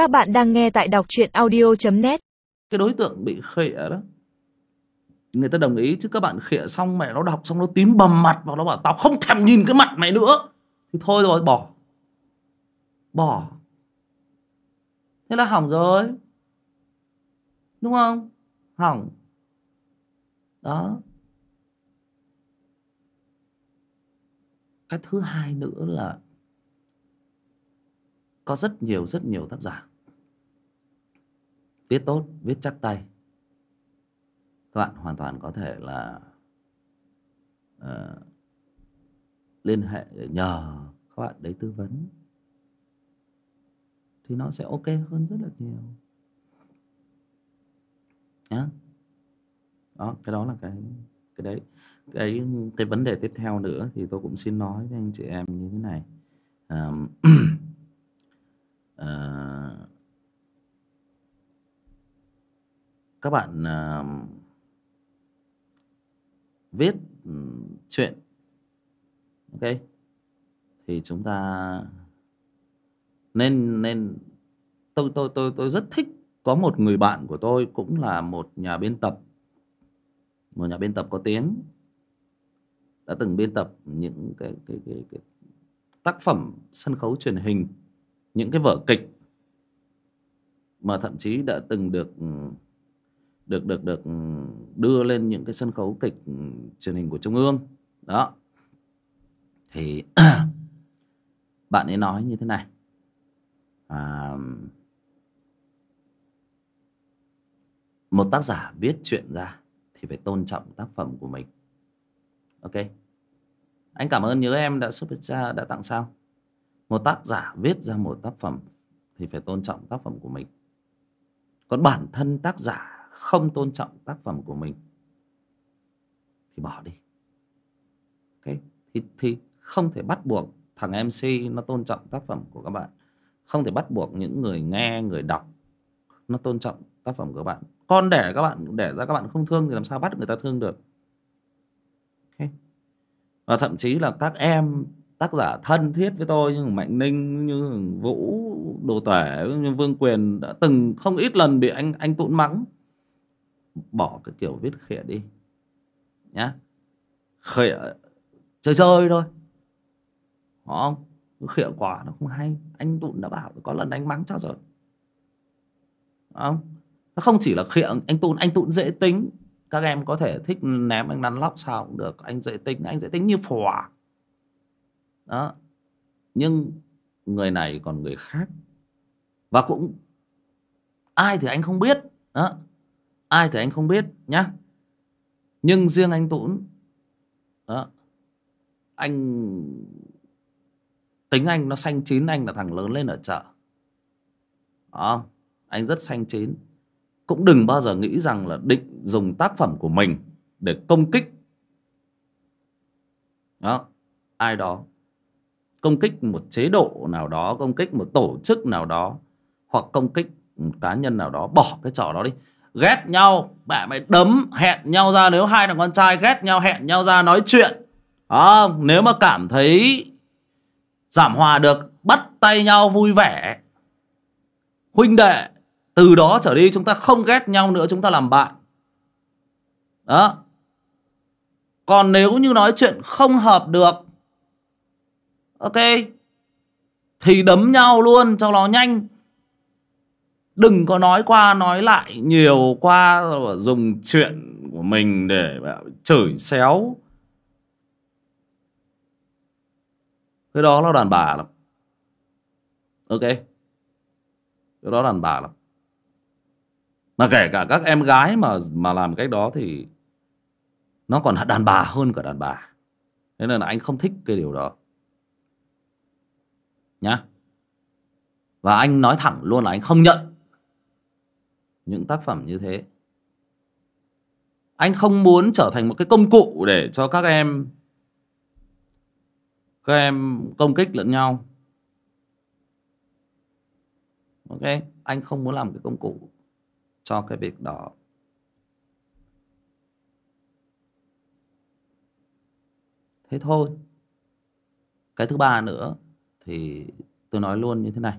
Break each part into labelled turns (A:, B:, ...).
A: Các bạn đang nghe tại đọc truyện audio.net
B: cái đối tượng bị khịa đó, người ta đồng ý chứ các bạn khịa xong mẹ nó đọc xong nó tím bầm mặt và nó bảo tao không thèm nhìn cái mặt mày nữa. Thì thôi rồi, bỏ. Bỏ. Thế là hỏng rồi. Đúng không? Hỏng. Đó. Cái thứ hai nữa là có rất nhiều rất nhiều tác giả viết tốt viết chắc tay. Các bạn hoàn toàn có thể là uh, liên hệ để nhờ các bạn đấy tư vấn. Thì nó sẽ ok hơn rất là nhiều. Nhá. Đó cái đó là cái cái đấy. Cái cái vấn đề tiếp theo nữa thì tôi cũng xin nói với anh chị em như thế này. Um, các bạn uh, viết um, chuyện ok? Thì chúng ta nên nên tôi tôi tôi tôi rất thích có một người bạn của tôi cũng là một nhà biên tập. Một nhà biên tập có tiếng. Đã từng biên tập những cái cái cái, cái tác phẩm sân khấu truyền hình những cái vở kịch mà thậm chí đã từng được ừ, được được được ừ, đưa lên những cái sân khấu kịch ừ, truyền hình của trung ương. Đó. Thì bạn ấy nói như thế này. À, một tác giả viết chuyện ra thì phải tôn trọng tác phẩm của mình. Ok. Anh cảm ơn nhớ em đã super ra đã tặng sao. Một tác giả viết ra một tác phẩm thì phải tôn trọng tác phẩm của mình. Còn bản thân tác giả không tôn trọng tác phẩm của mình, thì bỏ đi. Okay. thì thì không thể bắt buộc thằng mc nó tôn trọng tác phẩm của các bạn. Không thể bắt buộc những người nghe, người đọc nó tôn trọng tác phẩm của các bạn. Con để các bạn để ra các bạn không thương thì làm sao bắt người ta thương được? Okay. và thậm chí là các em, tác giả thân thiết với tôi như mạnh ninh, như vũ đồ tể, như vương quyền đã từng không ít lần bị anh anh tụn mắng bỏ cái kiểu viết khịa đi, nhá. Khịa, chơi chơi thôi. Đúng không? Khịa quả nó không hay. Anh tụn đã bảo có lần anh mắng cho rồi. Đúng không? Nó không chỉ là khịa anh tụn anh tụn dễ tính. Các em có thể thích ném anh nắn lóc sao cũng được. Anh dễ tính, anh dễ tính như phòa đó. Nhưng người này còn người khác. Và cũng ai thì anh không biết. Đó ai thì anh không biết nhá. Nhưng riêng anh tuấn, đó anh tính anh nó xanh chín anh là thằng lớn lên ở chợ. Đó anh rất xanh chín. Cũng đừng bao giờ nghĩ rằng là định dùng tác phẩm của mình để công kích. Đó ai đó công kích một chế độ nào đó công kích một tổ chức nào đó hoặc công kích một cá nhân nào đó bỏ cái trò đó đi ghét nhau mẹ mày đấm hẹn nhau ra nếu hai thằng con trai ghét nhau hẹn nhau ra nói chuyện. À, nếu mà cảm thấy giảm hòa được bắt tay nhau vui vẻ. Huynh đệ từ đó trở đi chúng ta không ghét nhau nữa chúng ta làm bạn. Đó. Còn nếu như nói chuyện không hợp được ok thì đấm nhau luôn cho nó nhanh đừng có nói qua, nói lại nhiều qua dùng chuyện của mình để à, chửi, xéo. Cái đó là đàn bà lắm. Ok. Cái đó đàn bà lắm. Mà kể cả các em gái mà mà làm cách đó thì nó còn đàn bà hơn cả đàn bà. Thế nên là anh không thích cái điều đó. Nhá. Và anh nói thẳng luôn là anh không nhận những tác phẩm như thế. Anh không muốn trở thành một cái công cụ để cho các em các em công kích lẫn nhau. Ok, anh không muốn làm cái công cụ cho cái việc đó. Thế thôi. Cái thứ ba nữa thì tôi nói luôn như thế này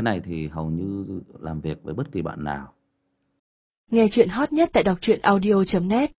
B: cái này thì hầu như làm việc với bất kỳ bạn nào.
C: Nghe chuyện hot nhất tại đọc truyện audio.net